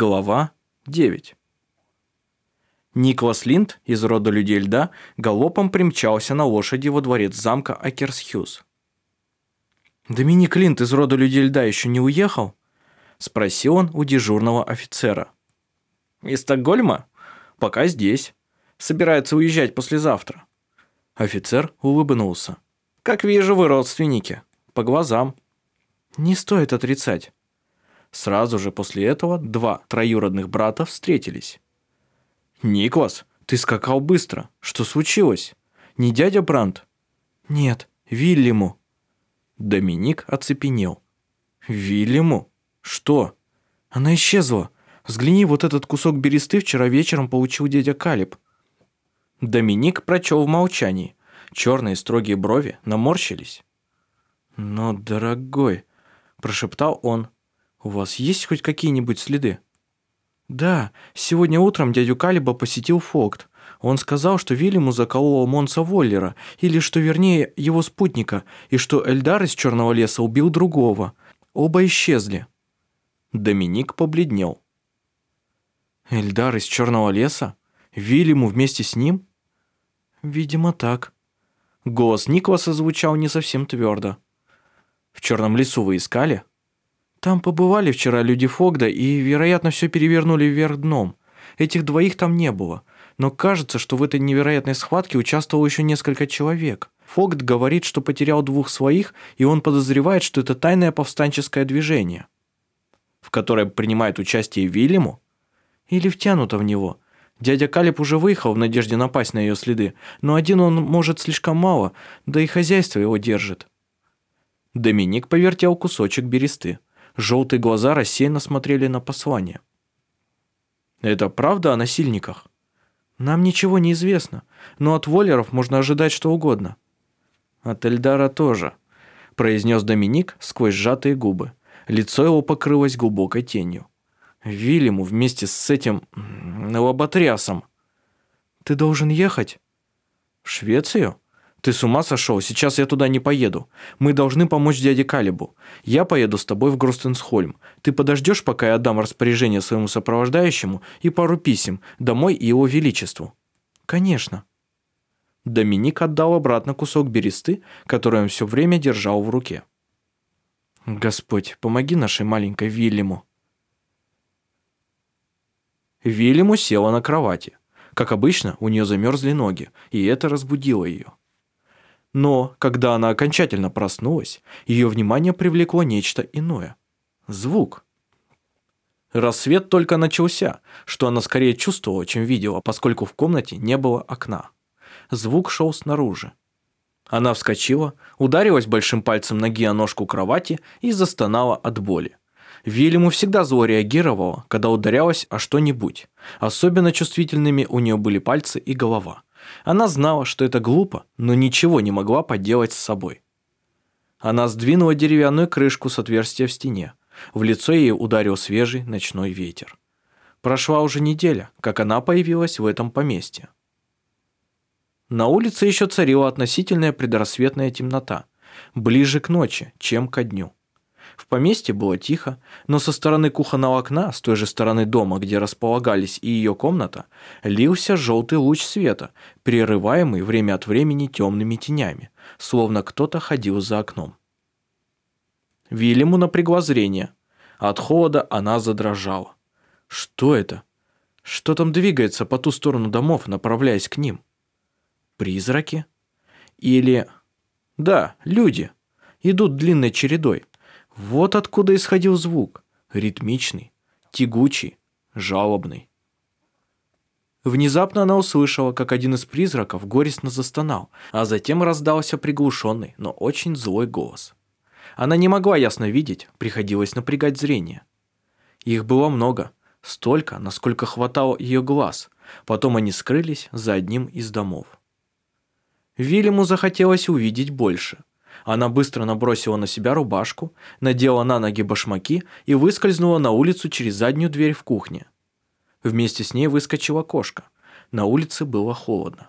Глава 9 Никлас Линд из рода людей льда галопом примчался на лошади во дворец замка Акерсхюз. «Доминик Линд из рода людей льда еще не уехал?» – спросил он у дежурного офицера. «Из Стокгольма? Пока здесь. Собирается уезжать послезавтра». Офицер улыбнулся. «Как вижу, вы родственники. По глазам». «Не стоит отрицать. Сразу же после этого два троюродных брата встретились. «Никлас, ты скакал быстро. Что случилось? Не дядя Брандт?» «Нет, Вильяму». Доминик оцепенел. «Вильяму? Что?» «Она исчезла. Взгляни, вот этот кусок бересты вчера вечером получил дядя Калиб». Доминик прочел в молчании. Черные строгие брови наморщились. «Но, дорогой», – прошептал он, «У вас есть хоть какие-нибудь следы?» «Да, сегодня утром дядю Калиба посетил Фокт. Он сказал, что Вильяму заколола Монса Воллера, или, что вернее, его спутника, и что Эльдар из Черного леса убил другого. Оба исчезли». Доминик побледнел. «Эльдар из Черного леса? Вильяму вместе с ним?» «Видимо, так». Голос Николаса звучал не совсем твердо. «В Черном лесу вы искали?» Там побывали вчера люди Фогда и, вероятно, все перевернули вверх дном. Этих двоих там не было. Но кажется, что в этой невероятной схватке участвовало еще несколько человек. Фогд говорит, что потерял двух своих, и он подозревает, что это тайное повстанческое движение, в которое принимает участие Вильяму, или втянуто в него. Дядя Калиб уже выехал в надежде напасть на ее следы, но один он может слишком мало, да и хозяйство его держит. Доминик повертел кусочек бересты. Желтые глаза рассеянно смотрели на послание. «Это правда о насильниках?» «Нам ничего не известно, но от воллеров можно ожидать что угодно». «От Эльдара тоже», – произнес Доминик сквозь сжатые губы. Лицо его покрылось глубокой тенью. «Вильяму вместе с этим... лоботрясом». «Ты должен ехать?» «В Швецию?» «Ты с ума сошел? Сейчас я туда не поеду. Мы должны помочь дяде Калибу. Я поеду с тобой в Гростенсхольм. Ты подождешь, пока я отдам распоряжение своему сопровождающему и пару писем домой и его величеству?» «Конечно». Доминик отдал обратно кусок бересты, который он все время держал в руке. «Господь, помоги нашей маленькой Вильяму». Вильяму села на кровати. Как обычно, у нее замерзли ноги, и это разбудило ее. Но, когда она окончательно проснулась, ее внимание привлекло нечто иное. Звук. Рассвет только начался, что она скорее чувствовала, чем видела, поскольку в комнате не было окна. Звук шел снаружи. Она вскочила, ударилась большим пальцем ноги о ножку кровати и застонала от боли. Вильяму всегда зло реагировала, когда ударялась о что-нибудь. Особенно чувствительными у нее были пальцы и голова. Она знала, что это глупо, но ничего не могла поделать с собой. Она сдвинула деревянную крышку с отверстия в стене. В лицо ей ударил свежий ночной ветер. Прошла уже неделя, как она появилась в этом поместье. На улице еще царила относительная предрассветная темнота, ближе к ночи, чем ко дню. В поместье было тихо, но со стороны кухонного окна, с той же стороны дома, где располагались и ее комната, лился желтый луч света, прерываемый время от времени темными тенями, словно кто-то ходил за окном. Вильяму напрягла зрение. От холода она задрожала. Что это? Что там двигается по ту сторону домов, направляясь к ним? Призраки? Или... Да, люди. Идут длинной чередой. Вот откуда исходил звук. Ритмичный, тягучий, жалобный. Внезапно она услышала, как один из призраков горестно застонал, а затем раздался приглушенный, но очень злой голос. Она не могла ясно видеть, приходилось напрягать зрение. Их было много, столько, насколько хватало ее глаз. Потом они скрылись за одним из домов. Вильяму захотелось увидеть больше. Она быстро набросила на себя рубашку, надела на ноги башмаки и выскользнула на улицу через заднюю дверь в кухне. Вместе с ней выскочила кошка. На улице было холодно.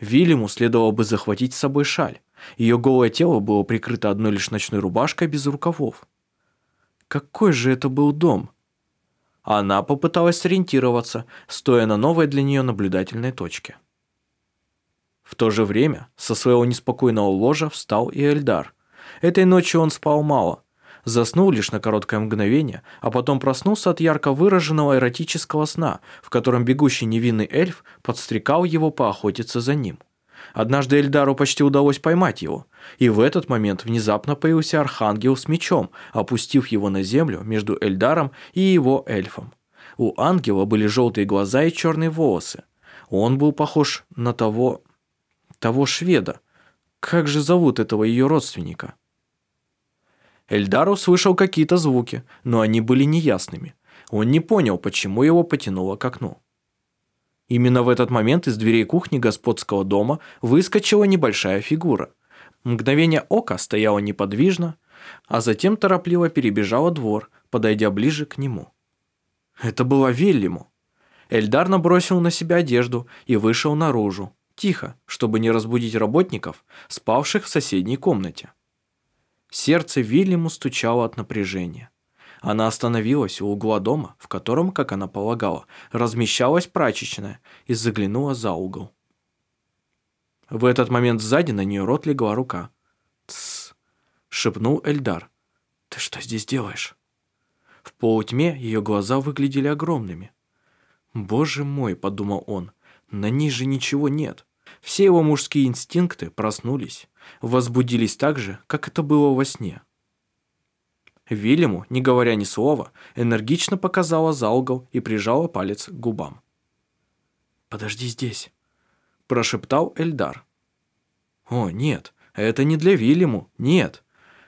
Вильяму следовало бы захватить с собой шаль. Ее голое тело было прикрыто одной лишь ночной рубашкой без рукавов. Какой же это был дом? Она попыталась сориентироваться, стоя на новой для нее наблюдательной точке. В то же время со своего неспокойного ложа встал и Эльдар. Этой ночью он спал мало, заснул лишь на короткое мгновение, а потом проснулся от ярко выраженного эротического сна, в котором бегущий невинный эльф подстрекал его поохотиться за ним. Однажды Эльдару почти удалось поймать его, и в этот момент внезапно появился архангел с мечом, опустив его на землю между Эльдаром и его эльфом. У ангела были желтые глаза и черные волосы. Он был похож на того... того шведа. Как же зовут этого ее родственника? Эльдар услышал какие-то звуки, но они были неясными. Он не понял, почему его потянуло к окну. Именно в этот момент из дверей кухни господского дома выскочила небольшая фигура. Мгновение ока стояла неподвижно, а затем торопливо перебежала двор, подойдя ближе к нему. Это была Вильяму. Эльдар набросил на себя одежду и вышел наружу, тихо, чтобы не разбудить работников, спавших в соседней комнате. Сердце Вильяму стучало от напряжения. Она остановилась у угла дома, в котором, как она полагала, размещалась прачечная, и заглянула за угол. В этот момент сзади на нее рот легла рука. «Тссс!» — шепнул Эльдар. «Ты что здесь делаешь?» В полутьме ее глаза выглядели огромными. «Боже мой!» — подумал он. «На ней же ничего нет. Все его мужские инстинкты проснулись, возбудились так же, как это было во сне». Вильяму, не говоря ни слова, энергично показала за угол и прижала палец к губам. «Подожди здесь», – прошептал Эльдар. «О, нет, это не для Вильяму, нет».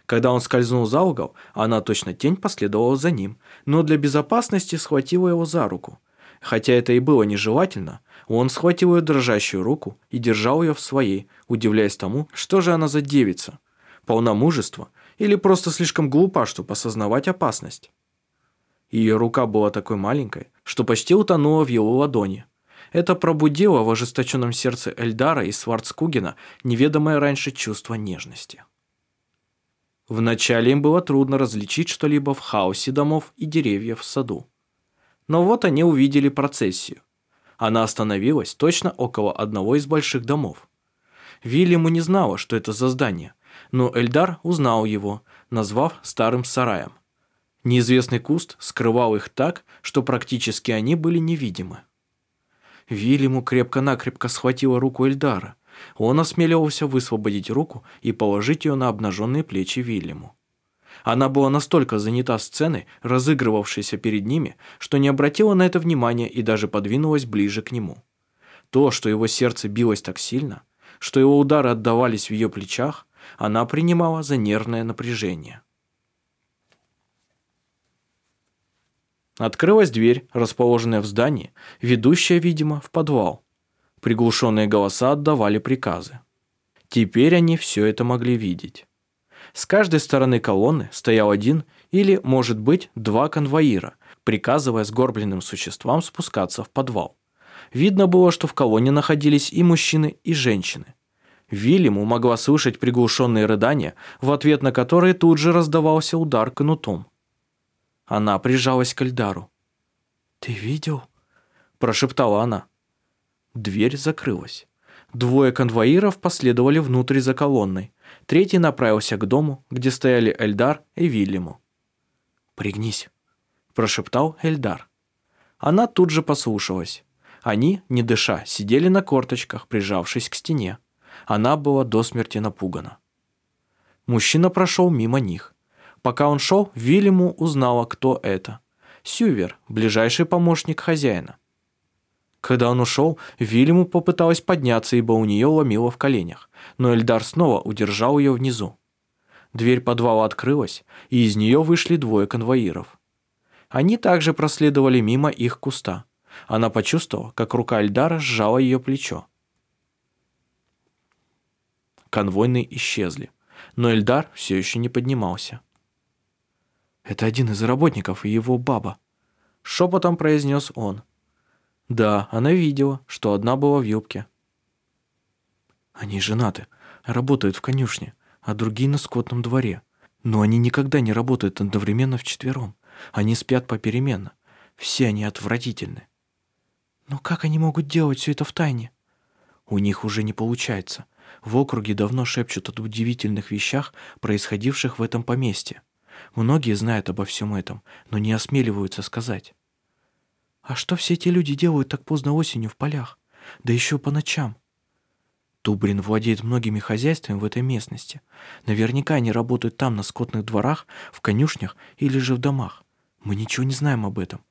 Когда он скользнул за угол, она точно тень последовала за ним, но для безопасности схватила его за руку. Хотя это и было нежелательно, он схватил ее дрожащую руку и держал ее в своей, удивляясь тому, что же она за девица. Полна мужества или просто слишком глупа, чтобы осознавать опасность. Ее рука была такой маленькой, что почти утонула в его ладони. Это пробудило в ожесточенном сердце Эльдара и Сварцкугена неведомое раньше чувство нежности. Вначале им было трудно различить что-либо в хаосе домов и деревьев в саду. Но вот они увидели процессию. Она остановилась точно около одного из больших домов. Вильяму не знала, что это за здание, но Эльдар узнал его, назвав старым сараем. Неизвестный куст скрывал их так, что практически они были невидимы. Вильяму крепко-накрепко схватила руку Эльдара. Он осмеливался высвободить руку и положить ее на обнаженные плечи Вильяму. Она была настолько занята сценой, разыгрывавшейся перед ними, что не обратила на это внимания и даже подвинулась ближе к нему. То, что его сердце билось так сильно, что его удары отдавались в ее плечах, она принимала за нервное напряжение. Открылась дверь, расположенная в здании, ведущая, видимо, в подвал. Приглушенные голоса отдавали приказы. Теперь они все это могли видеть. С каждой стороны колонны стоял один или, может быть, два конвоира, приказывая сгорбленным существам спускаться в подвал. Видно было, что в колонне находились и мужчины, и женщины. Вильяму могла слышать приглушенные рыдания, в ответ на которые тут же раздавался удар кнутом. Она прижалась к Эльдару. «Ты видел?» – прошептала она. Дверь закрылась. Двое конвоиров последовали внутрь за колонной. Третий направился к дому, где стояли Эльдар и Вильяму. «Пригнись», – прошептал Эльдар. Она тут же послушалась. Они, не дыша, сидели на корточках, прижавшись к стене. Она была до смерти напугана. Мужчина прошел мимо них. Пока он шел, Вильяму узнала, кто это. Сювер, ближайший помощник хозяина. Когда он ушел, Вильяму попыталась подняться, ибо у нее ломило в коленях, но Эльдар снова удержал ее внизу. Дверь подвала открылась, и из нее вышли двое конвоиров. Они также проследовали мимо их куста. Она почувствовала, как рука Эльдара сжала ее плечо конвойные исчезли, но Эльдар все еще не поднимался. «Это один из работников и его баба», — шепотом произнес он. Да, она видела, что одна была в юбке. Они женаты, работают в конюшне, а другие на скотном дворе. Но они никогда не работают одновременно вчетвером. Они спят попеременно. Все они отвратительны. Но как они могут делать все это в тайне? У них уже не получается. В округе давно шепчут о удивительных вещах, происходивших в этом поместье. Многие знают обо всем этом, но не осмеливаются сказать. А что все эти люди делают так поздно осенью в полях? Да еще по ночам. Тубрин владеет многими хозяйствами в этой местности. Наверняка они работают там, на скотных дворах, в конюшнях или же в домах. Мы ничего не знаем об этом.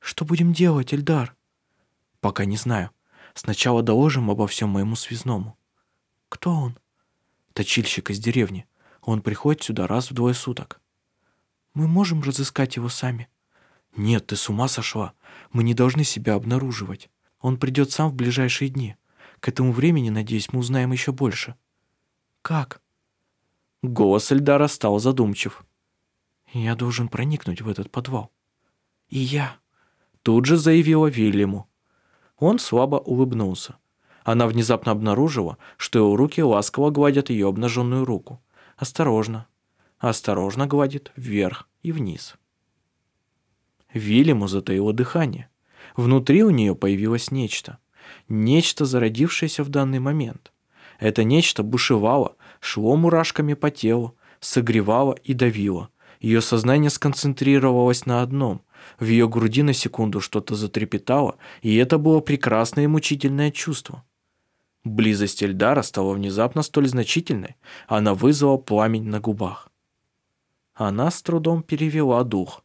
Что будем делать, Эльдар? Пока не знаю. Сначала доложим обо всем моему связному. Кто он? Точильщик из деревни. Он приходит сюда раз в двое суток. Мы можем разыскать его сами? Нет, ты с ума сошла. Мы не должны себя обнаруживать. Он придет сам в ближайшие дни. К этому времени, надеюсь, мы узнаем еще больше. Как? Голос Эльдара стал задумчив. Я должен проникнуть в этот подвал. И я. Тут же заявила Вильяму. Он слабо улыбнулся. Она внезапно обнаружила, что его руки ласково гладят ее обнаженную руку. Осторожно. Осторожно гладит вверх и вниз. Вильяму затаило дыхание. Внутри у нее появилось нечто. Нечто, зародившееся в данный момент. Это нечто бушевало, шло мурашками по телу, согревало и давило. Ее сознание сконцентрировалось на одном. В ее груди на секунду что-то затрепетало, и это было прекрасное и мучительное чувство. Близость Эльдара стала внезапно столь значительной, она вызвала пламень на губах. Она с трудом перевела дух.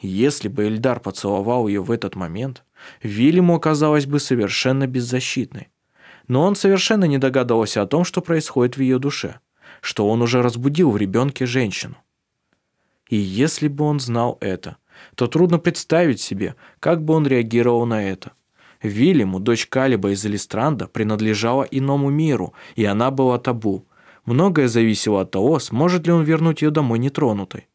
Если бы Эльдар поцеловал ее в этот момент, Вильяму оказалась бы совершенно беззащитной. Но он совершенно не догадывался о том, что происходит в ее душе, что он уже разбудил в ребенке женщину. И если бы он знал это, то трудно представить себе, как бы он реагировал на это. Вильяму, дочь Калиба из Элистранда, принадлежала иному миру, и она была табу. Многое зависело от того, сможет ли он вернуть ее домой нетронутой.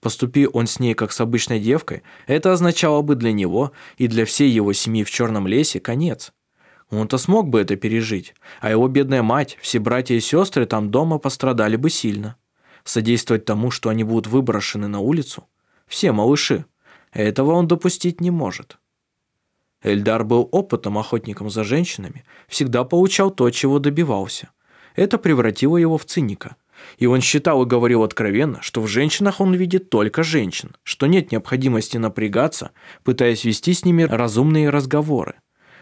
Поступи он с ней как с обычной девкой, это означало бы для него и для всей его семьи в Черном лесе конец. Он-то смог бы это пережить, а его бедная мать, все братья и сестры там дома пострадали бы сильно. Содействовать тому, что они будут выброшены на улицу? Все малыши. Этого он допустить не может. Эльдар был опытным охотником за женщинами, всегда получал то, чего добивался. Это превратило его в циника. И он считал и говорил откровенно, что в женщинах он видит только женщин, что нет необходимости напрягаться, пытаясь вести с ними разумные разговоры.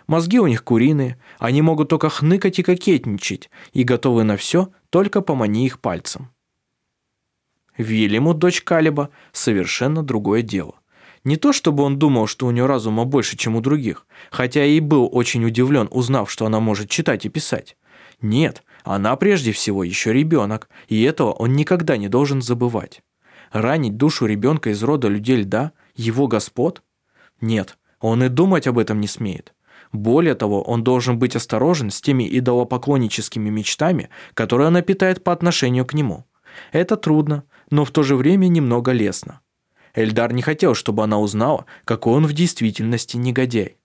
Мозги у них куриные, они могут только хныкать и кокетничать, и готовы на все, только помани их пальцем. Вильяму, дочь Калиба, совершенно другое дело. Не то чтобы он думал, что у нее разума больше, чем у других, хотя и был очень удивлен, узнав, что она может читать и писать. Нет, она прежде всего еще ребенок, и этого он никогда не должен забывать. Ранить душу ребенка из рода людей льда, его господ? Нет, он и думать об этом не смеет. Более того, он должен быть осторожен с теми идолопоклонническими мечтами, которые она питает по отношению к нему. Это трудно, но в то же время немного лестно. Эльдар не хотел, чтобы она узнала, какой он в действительности негодяй.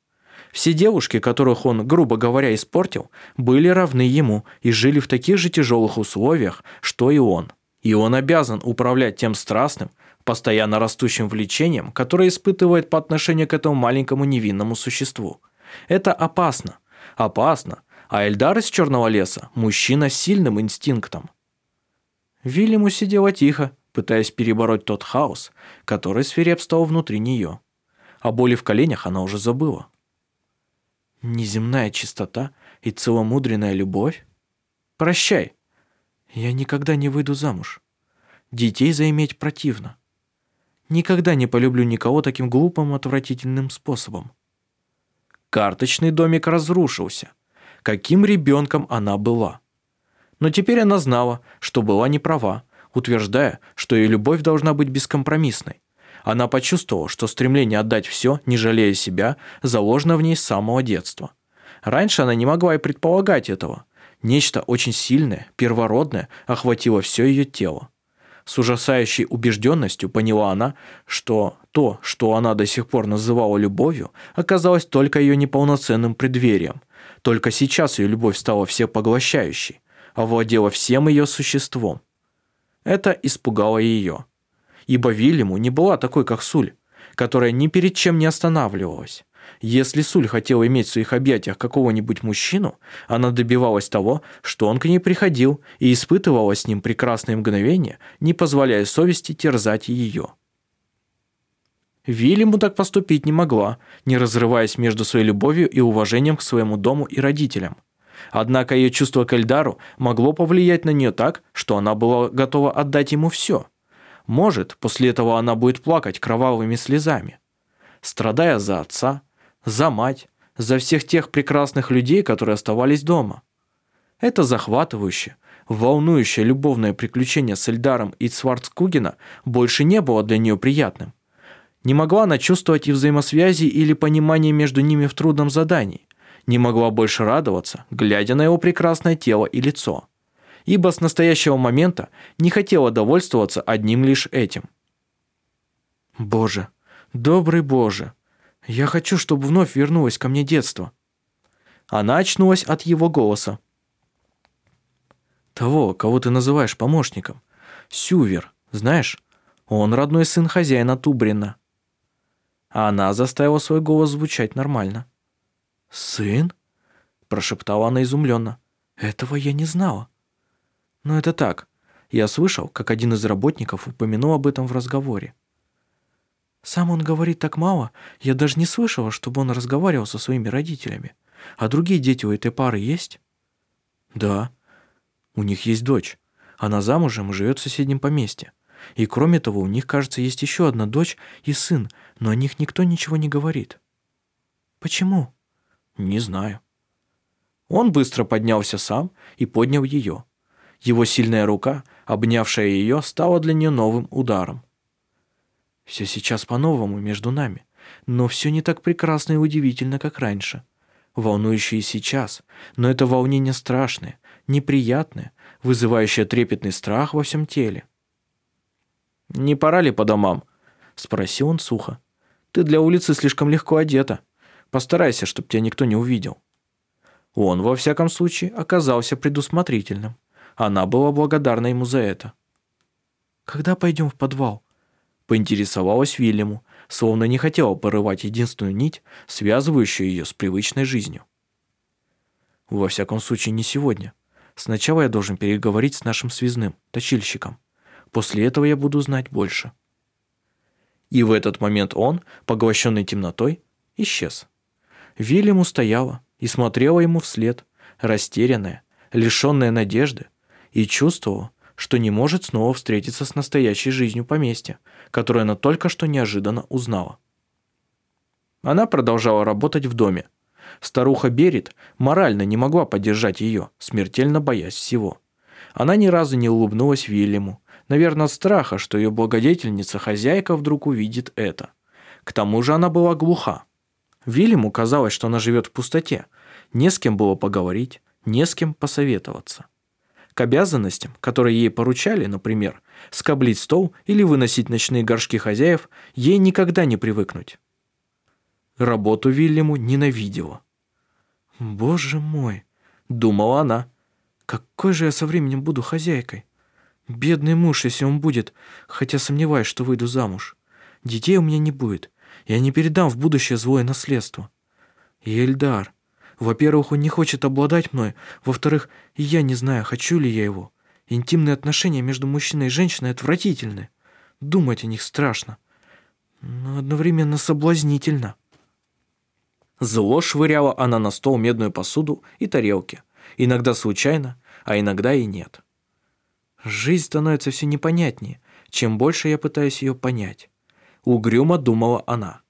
Все девушки, которых он, грубо говоря, испортил, были равны ему и жили в таких же тяжелых условиях, что и он. И он обязан управлять тем страстным, постоянно растущим влечением, которое испытывает по отношению к этому маленькому невинному существу. Это опасно. Опасно. А Эльдар из Черного леса – мужчина с сильным инстинктом. Вильяму сидела тихо, пытаясь перебороть тот хаос, который свирепствовал внутри нее. О боли в коленях она уже забыла. Неземная чистота и целомудренная любовь? Прощай. Я никогда не выйду замуж. Детей заиметь противно. Никогда не полюблю никого таким глупым, отвратительным способом. Карточный домик разрушился. Каким ребенком она была? Но теперь она знала, что была не права, утверждая, что ее любовь должна быть бескомпромиссной. Она почувствовала, что стремление отдать все, не жалея себя, заложено в ней с самого детства. Раньше она не могла и предполагать этого. Нечто очень сильное, первородное охватило все ее тело. С ужасающей убежденностью поняла она, что то, что она до сих пор называла любовью, оказалось только ее неполноценным преддверием. Только сейчас ее любовь стала всепоглощающей, овладела всем ее существом. Это испугало ее. Ибо Вильяму не была такой, как Суль. которая ни перед чем не останавливалась. Если Суль хотела иметь в своих объятиях какого-нибудь мужчину, она добивалась того, что он к ней приходил и испытывала с ним прекрасные мгновения, не позволяя совести терзать ее. Вильяму так поступить не могла, не разрываясь между своей любовью и уважением к своему дому и родителям. Однако ее чувство к Эльдару могло повлиять на нее так, что она была готова отдать ему все. Может, после этого она будет плакать кровавыми слезами. Страдая за отца, за мать, за всех тех прекрасных людей, которые оставались дома. Это захватывающее, волнующее любовное приключение с Эльдаром и Цварцкугена больше не было для нее приятным. Не могла она чувствовать и взаимосвязи или понимания между ними в трудном задании. Не могла больше радоваться, глядя на его прекрасное тело и лицо. Ибо с настоящего момента не хотела довольствоваться одним лишь этим. «Боже, добрый Боже!» Я хочу, чтобы вновь вернулось ко мне детство». Она очнулась от его голоса. «Того, кого ты называешь помощником. Сювер, знаешь? Он родной сын хозяина Тубрина». Она заставила свой голос звучать нормально. «Сын?» – прошептала она изумленно. «Этого я не знала». «Но это так. Я слышал, как один из работников упомянул об этом в разговоре. Сам он говорит так мало, я даже не слышала, чтобы он разговаривал со своими родителями. А другие дети у этой пары есть? Да. У них есть дочь. Она замужем и живет в соседнем поместье. И кроме того, у них, кажется, есть еще одна дочь и сын, но о них никто ничего не говорит. Почему? Не знаю. Он быстро поднялся сам и поднял ее. Его сильная рука, обнявшая ее, стала для нее новым ударом. Все сейчас по-новому между нами, но все не так прекрасно и удивительно, как раньше. Волнующее и сейчас, но это волнение страшное, неприятное, вызывающее трепетный страх во всем теле. «Не пора ли по домам?» – спросил он сухо. «Ты для улицы слишком легко одета. Постарайся, чтобы тебя никто не увидел». Он, во всяком случае, оказался предусмотрительным. Она была благодарна ему за это. «Когда пойдем в подвал?» поинтересовалась Вильяму, словно не хотела порывать единственную нить, связывающую ее с привычной жизнью. Во всяком случае, не сегодня. Сначала я должен переговорить с нашим связным, точильщиком. После этого я буду знать больше. И в этот момент он, поглощенный темнотой, исчез. Вильяму стояла и смотрела ему вслед, растерянная, лишенная надежды, и чувствовала, что не может снова встретиться с настоящей жизнью поместья, которую она только что неожиданно узнала. Она продолжала работать в доме. Старуха Берет морально не могла поддержать ее, смертельно боясь всего. Она ни разу не улыбнулась Вильяму, наверное, от страха, что ее благодетельница-хозяйка вдруг увидит это. К тому же она была глуха. Вильяму казалось, что она живет в пустоте. Не с кем было поговорить, не с кем посоветоваться. К обязанностям, которые ей поручали, например, скоблить стол или выносить ночные горшки хозяев, ей никогда не привыкнуть. Работу Вильяму ненавидела. «Боже мой!» – думала она. «Какой же я со временем буду хозяйкой? Бедный муж, если он будет, хотя сомневаюсь, что выйду замуж. Детей у меня не будет. Я не передам в будущее злое наследство. И Эльдар, во-первых, он не хочет обладать мной. Во-вторых, я не знаю, хочу ли я его. Интимные отношения между мужчиной и женщиной отвратительны. Думать о них страшно. Но одновременно соблазнительно. Зло швыряла она на стол медную посуду и тарелки. Иногда случайно, а иногда и нет. Жизнь становится все непонятнее, чем больше я пытаюсь ее понять. Угрюмо думала она.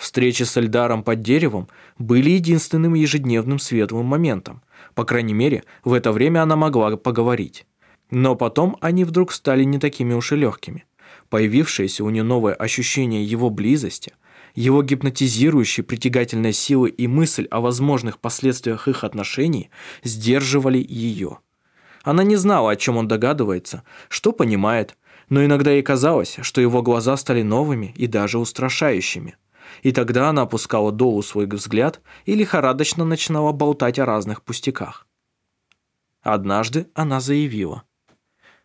Встречи с Эльдаром под деревом были единственным ежедневным светлым моментом. По крайней мере, в это время она могла поговорить. Но потом они вдруг стали не такими уж и легкими. Появившееся у нее новое ощущение его близости, его гипнотизирующей притягательной силы и мысль о возможных последствиях их отношений сдерживали ее. Она не знала, о чем он догадывается, что понимает, но иногда ей казалось, что его глаза стали новыми и даже устрашающими и тогда она опускала долу свой взгляд и лихорадочно начинала болтать о разных пустяках. Однажды она заявила.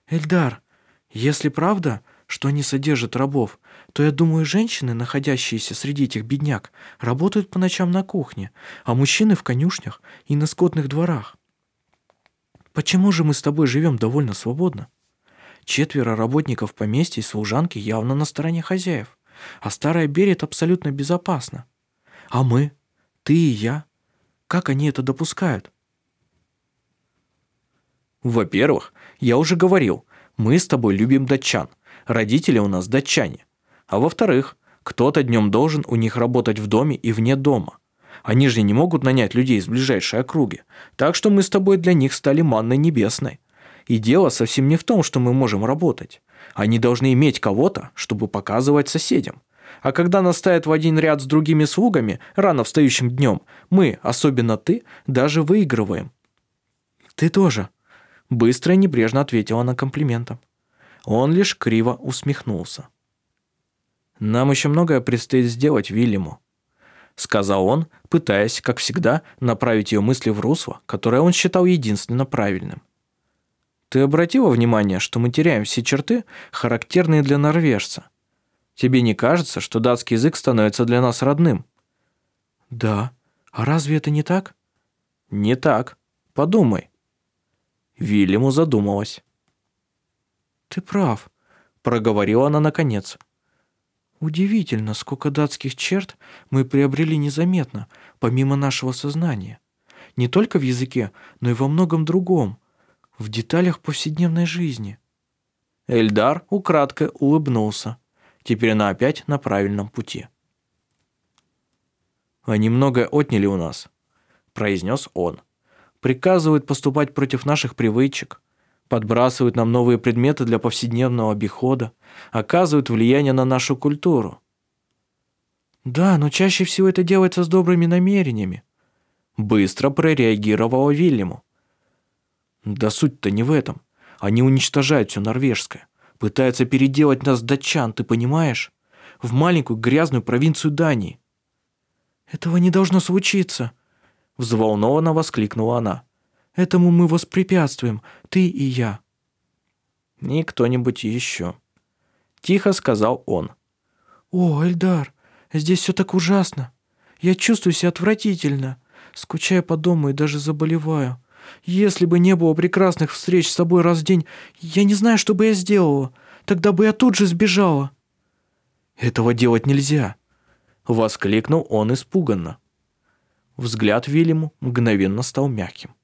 «Эльдар, если правда, что они содержат рабов, то я думаю, женщины, находящиеся среди этих бедняк, работают по ночам на кухне, а мужчины в конюшнях и на скотных дворах. Почему же мы с тобой живем довольно свободно? Четверо работников поместья и служанки явно на стороне хозяев, а старая Берет абсолютно безопасна. А мы, ты и я, как они это допускают? Во-первых, я уже говорил, мы с тобой любим датчан. Родители у нас датчане. А во-вторых, кто-то днем должен у них работать в доме и вне дома. Они же не могут нанять людей из ближайшей округи. Так что мы с тобой для них стали манной небесной. И дело совсем не в том, что мы можем работать. Они должны иметь кого-то, чтобы показывать соседям. А когда нас ставят в один ряд с другими слугами, рано встающим днем, мы, особенно ты, даже выигрываем. Ты тоже. Быстро и небрежно ответила на комплиментом. Он лишь криво усмехнулся. «Нам еще многое предстоит сделать Вильяму», — сказал он, пытаясь, как всегда, направить ее мысли в русло, которое он считал единственно правильным. «Ты обратила внимание, что мы теряем все черты, характерные для норвежца? Тебе не кажется, что датский язык становится для нас родным?» «Да. А разве это не так?» «Не так. Подумай». Вильяму задумалась. «Ты прав», — проговорила она наконец. «Удивительно, сколько датских черт мы приобрели незаметно, помимо нашего сознания. Не только в языке, но и во многом другом, в деталях повседневной жизни». Эльдар украдкой улыбнулся. Теперь она опять на правильном пути. «Они многое отняли у нас», — произнес он. «Приказывают поступать против наших привычек, подбрасывают нам новые предметы для повседневного обихода, оказывают влияние на нашу культуру. Да, но чаще всего это делается с добрыми намерениями. Быстро прореагировала Вильяму. Да суть-то не в этом. Они уничтожают все норвежское. Пытаются переделать нас датчан, ты понимаешь? В маленькую грязную провинцию Дании. Этого не должно случиться, взволнованно воскликнула она. Этому мы воспрепятствуем, ты и я». «И кто-нибудь еще», — тихо сказал он. «О, Эльдар, здесь все так ужасно. Я чувствую себя отвратительно, скучаю по дому и даже заболеваю. Если бы не было прекрасных встреч с тобой раз в день, я не знаю, что бы я сделала. Тогда бы я тут же сбежала». «Этого делать нельзя», — воскликнул он испуганно. Взгляд Вильяму мгновенно стал мягким.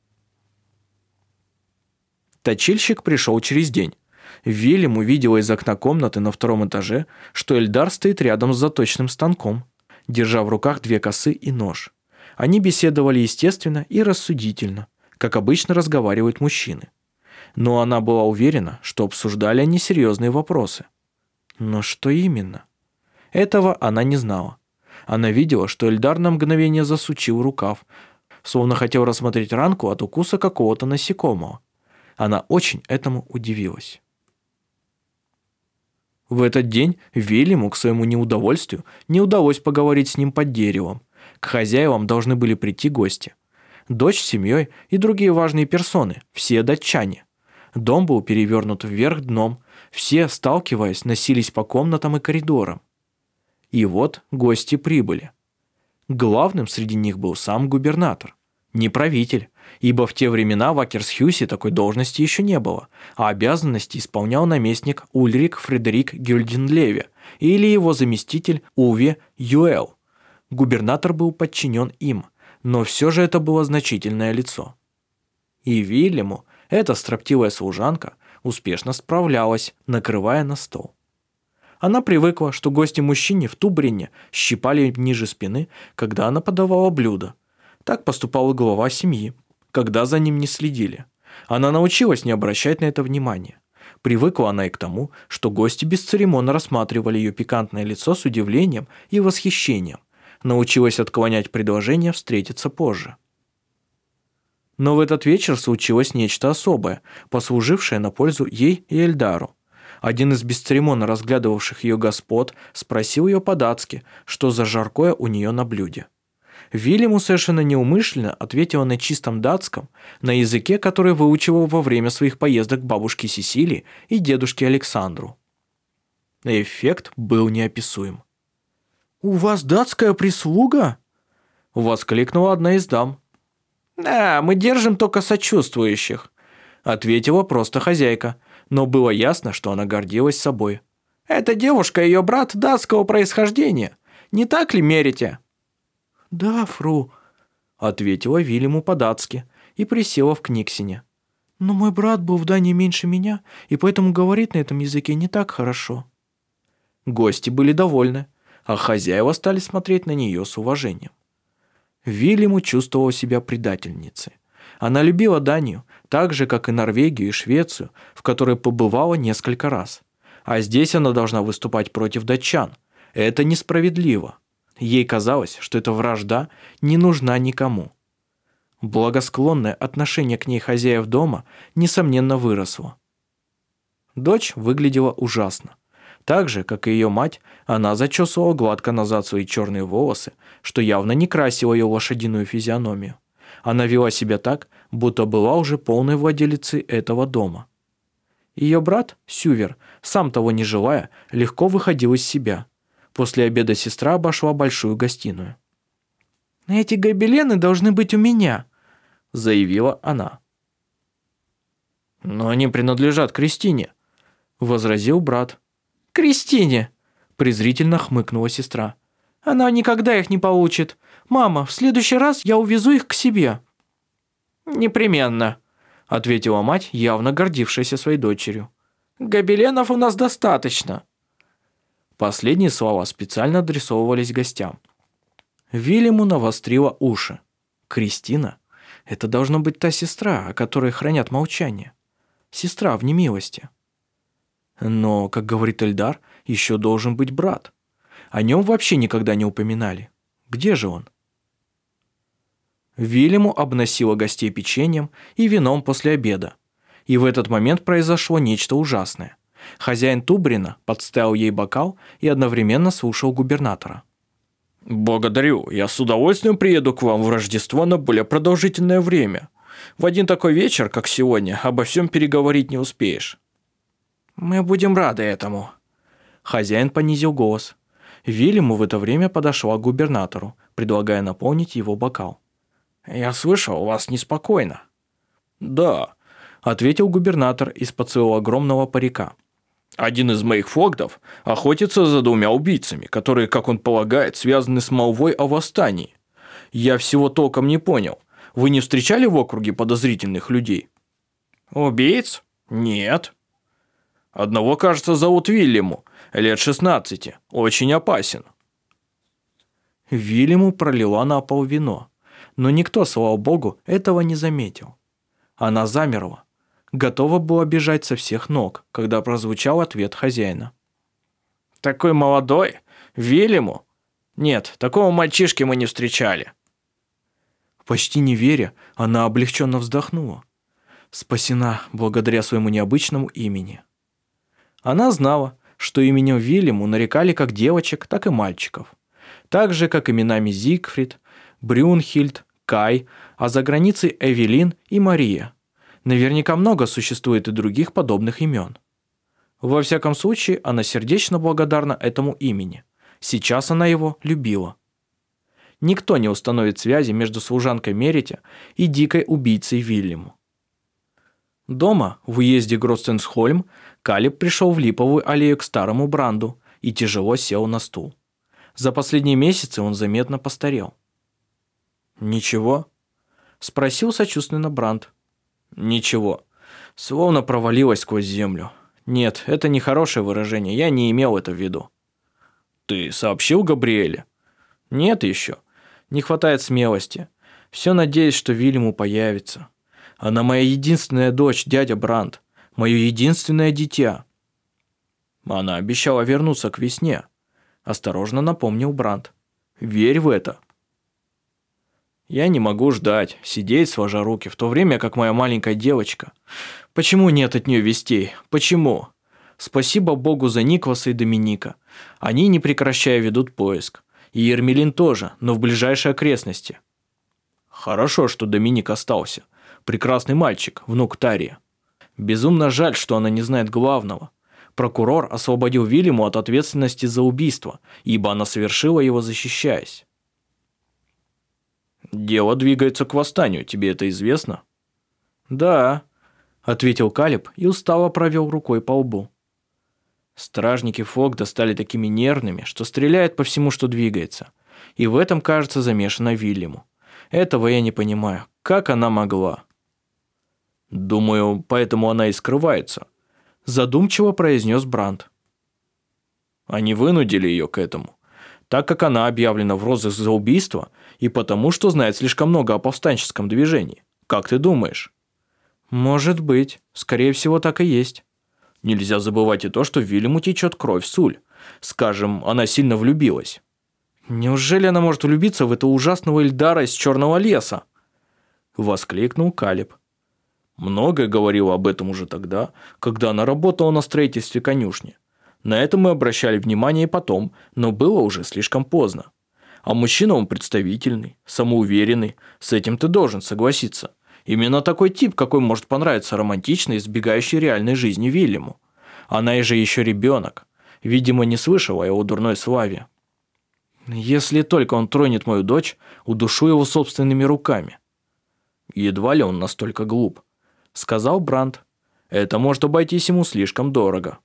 Точильщик пришел через день. Вильям увидела из окна комнаты на втором этаже, что Эльдар стоит рядом с заточным станком, держа в руках две косы и нож. Они беседовали естественно и рассудительно, как обычно разговаривают мужчины. Но она была уверена, что обсуждали они серьезные вопросы. Но что именно? Этого она не знала. Она видела, что Эльдар на мгновение засучил рукав, словно хотел рассмотреть ранку от укуса какого-то насекомого. Она очень этому удивилась. В этот день Вильяму, к своему неудовольствию, не удалось поговорить с ним под деревом. К хозяевам должны были прийти гости. Дочь с семьей и другие важные персоны, все датчане. Дом был перевернут вверх дном, все, сталкиваясь, носились по комнатам и коридорам. И вот гости прибыли. Главным среди них был сам губернатор. Не правитель, ибо в те времена в Акерсхюсе такой должности еще не было, а обязанности исполнял наместник Ульрик Фредерик Гюльденлеве или его заместитель Уве Юэл. Губернатор был подчинен им, но все же это было значительное лицо. И Вильяму эта строптивая служанка успешно справлялась, накрывая на стол. Она привыкла, что гости мужчине в Тубрине щипали ниже спины, когда она подавала блюдо, так поступал глава семьи, когда за ним не следили. Она научилась не обращать на это внимания. Привыкла она и к тому, что гости бесцеремонно рассматривали ее пикантное лицо с удивлением и восхищением. Научилась отклонять предложение встретиться позже. Но в этот вечер случилось нечто особое, послужившее на пользу ей и Эльдару. Один из бесцеремонно разглядывавших ее господ спросил ее по-датски, что за жаркое у нее на блюде. Вильяму совершенно неумышленно ответила на чистом датском, на языке, который выучивал во время своих поездок бабушке Сесилии и дедушке Александру. Эффект был неописуем. «У вас датская прислуга?» – воскликнула одна из дам. «Да, мы держим только сочувствующих», – ответила просто хозяйка, но было ясно, что она гордилась собой. «Эта девушка ее брат датского происхождения. Не так ли мерите?» «Да, фру», – ответила Вильяму по-датски и присела в Книксине. «Но мой брат был в Дании меньше меня, и поэтому говорит на этом языке не так хорошо». Гости были довольны, а хозяева стали смотреть на нее с уважением. Вильяму чувствовала себя предательницей. Она любила Данию, так же, как и Норвегию и Швецию, в которой побывала несколько раз. А здесь она должна выступать против датчан. Это несправедливо. Ей казалось, что эта вражда не нужна никому. Благосклонное отношение к ней хозяев дома, несомненно, выросло. Дочь выглядела ужасно. Так же, как и ее мать, она зачесывала гладко назад свои черные волосы, что явно не красило ее лошадиную физиономию. Она вела себя так, будто была уже полной владелицей этого дома. Ее брат, Сювер, сам того не желая, легко выходил из себя. После обеда сестра обошла большую гостиную. «Эти гобелены должны быть у меня», – заявила она. «Но они принадлежат Кристине», – возразил брат. «Кристине!» – презрительно хмыкнула сестра. «Она никогда их не получит. Мама, в следующий раз я увезу их к себе». «Непременно», – ответила мать, явно гордившаяся своей дочерью. «Гобеленов у нас достаточно». Последние слова специально адресовывались гостям. Вильяму навострила уши. «Кристина? Это должна быть та сестра, о которой хранят молчание. Сестра в немилости». Но, как говорит Эльдар, еще должен быть брат. О нем вообще никогда не упоминали. Где же он? Вильяму обносило гостей печеньем и вином после обеда. И в этот момент произошло нечто ужасное. Хозяин Тубрина подставил ей бокал и одновременно слушал губернатора. «Благодарю, я с удовольствием приеду к вам в Рождество на более продолжительное время. В один такой вечер, как сегодня, обо всем переговорить не успеешь. «Мы будем рады этому». Хозяин понизил голос. Вильяму в это время подошла к губернатору, предлагая наполнить его бокал. «Я слышал, у вас неспокойно». «Да», – ответил губернатор из-под своего огромного парика. «Один из моих фогдов охотится за двумя убийцами, которые, как он полагает, связаны с молвой о восстании. Я всего толком не понял. Вы не встречали в округе подозрительных людей?» «Убийц? Нет», Одного, кажется, зовут Вильяму, лет 16, очень опасен. Вильяму пролила на пол вино, но никто, слава богу, этого не заметил. Она замерла, готова была бежать со всех ног, когда прозвучал ответ хозяина. «Такой молодой? Вильяму? Нет, такого мальчишки мы не встречали». Почти не веря, она облегченно вздохнула. Спасена благодаря своему необычному имени. Она знала, что именем Вильяму нарекали как девочек, так и мальчиков. Так же, как именами Зигфрид, Брюнхильд, Кай, а за границей Эвелин и Мария. Наверняка много существует и других подобных имен. Во всяком случае, она сердечно благодарна этому имени. Сейчас она его любила. Никто не установит связи между служанкой Мерите и дикой убийцей Вильяму. Дома, в уезде Гроссенсхольм, Калиб пришел в Липовую аллею к старому Бранду и тяжело сел на стул. За последние месяцы он заметно постарел. «Ничего?» – спросил сочувственно Бранд. «Ничего. Словно провалилась сквозь землю. Нет, это не хорошее выражение, я не имел это в виду». «Ты сообщил Габриэле?» «Нет еще. Не хватает смелости. Все надеюсь, что Вильяму появится. Она моя единственная дочь, дядя Бранд мое единственное дитя». Она обещала вернуться к весне. Осторожно напомнил Бранд. «Верь в это». Я не могу ждать, сидеть сложа руки, в то время как моя маленькая девочка. Почему нет от нее вестей? Почему? Спасибо Богу за Никваса и Доминика. Они, не прекращая, ведут поиск. И Ермелин тоже, но в ближайшей окрестности. Хорошо, что Доминик остался. Прекрасный мальчик, внук Тария. Безумно жаль, что она не знает главного. Прокурор освободил Вильяму от ответственности за убийство, ибо она совершила его, защищаясь. «Дело двигается к восстанию, тебе это известно?» «Да», – ответил Калиб и устало провел рукой по лбу. Стражники Фогда стали такими нервными, что стреляют по всему, что двигается. И в этом, кажется, замешана Вильяму. Этого я не понимаю. Как она могла? Думаю, поэтому она и скрывается. Задумчиво произнес Бранд. Они вынудили ее к этому, так как она объявлена в розыск за убийство и потому, что знает слишком много о повстанческом движении. Как ты думаешь? Может быть. Скорее всего, так и есть. Нельзя забывать и то, что Вильяму течет кровь Суль. Скажем, она сильно влюбилась. Неужели она может влюбиться в этого ужасного Эльдара из Черного леса? Воскликнул Калиб. Многое говорила об этом уже тогда, когда она работала на строительстве конюшни. На это мы обращали внимание и потом, но было уже слишком поздно. А мужчина он представительный, самоуверенный, с этим ты должен согласиться. Именно такой тип, какой может понравиться романтичной, избегающей реальной жизни Вильяму. Она и же еще ребенок. Видимо, не слышала его дурной славе. Если только он тронет мою дочь, удушу его собственными руками. Едва ли он настолько глуп, сказал Бранд. Это может обойтись ему слишком дорого.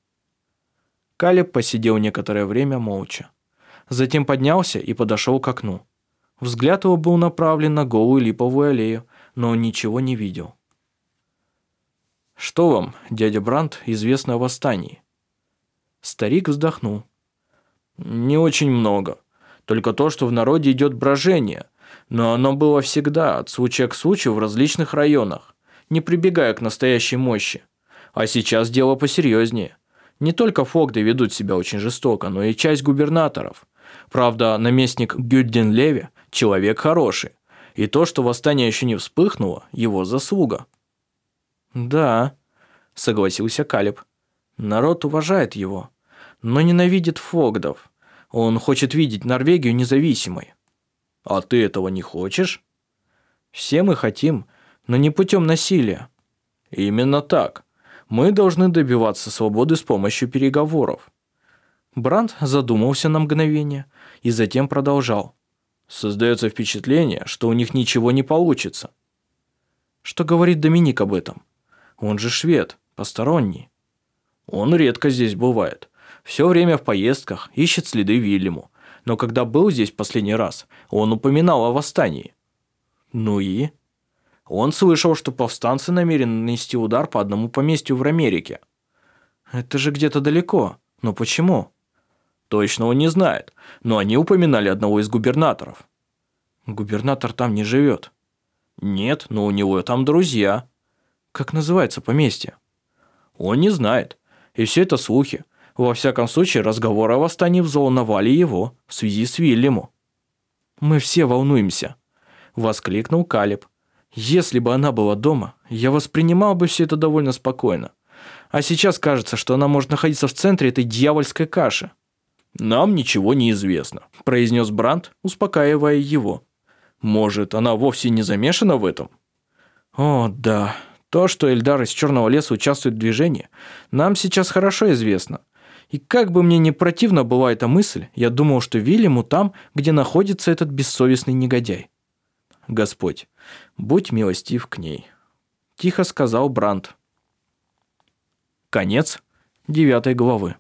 Калеб посидел некоторое время молча. Затем поднялся и подошел к окну. Взгляд его был направлен на голую липовую аллею, но он ничего не видел. «Что вам, дядя Бранд, известно о восстании?» Старик вздохнул. «Не очень много. Только то, что в народе идет брожение. Но оно было всегда, от случая к случаю, в различных районах, не прибегая к настоящей мощи. А сейчас дело посерьезнее. Не только Фогды ведут себя очень жестоко, но и часть губернаторов. Правда, наместник Гюддин Леви – человек хороший. И то, что восстание еще не вспыхнуло, его заслуга. «Да», – согласился Калиб. «Народ уважает его, но ненавидит Фогдов. Он хочет видеть Норвегию независимой». «А ты этого не хочешь?» «Все мы хотим, но не путем насилия». «Именно так. Мы должны добиваться свободы с помощью переговоров». Бранд задумался на мгновение и затем продолжал. Создается впечатление, что у них ничего не получится. Что говорит Доминик об этом? Он же швед, посторонний. Он редко здесь бывает. Все время в поездках, ищет следы Вильяму. Но когда был здесь последний раз, он упоминал о восстании. Ну и? Он слышал, что повстанцы намерены нанести удар по одному поместью в Америке. Это же где-то далеко. Но почему? Точно он не знает, но они упоминали одного из губернаторов. Губернатор там не живет. Нет, но у него там друзья. Как называется поместье? Он не знает. И все это слухи. Во всяком случае, разговоры о восстании взволновали его в связи с Вильяму. «Мы все волнуемся», – воскликнул Калиб. «Если бы она была дома, я воспринимал бы все это довольно спокойно. А сейчас кажется, что она может находиться в центре этой дьявольской каши». «Нам ничего не известно», – произнес Бранд, успокаивая его. «Может, она вовсе не замешана в этом?» «О, да. То, что Эльдар из Черного леса участвует в движении, нам сейчас хорошо известно. И как бы мне не противна была эта мысль, я думал, что Вильяму там, где находится этот бессовестный негодяй. Господь, будь милостив к ней», – тихо сказал Бранд. Конец девятой главы.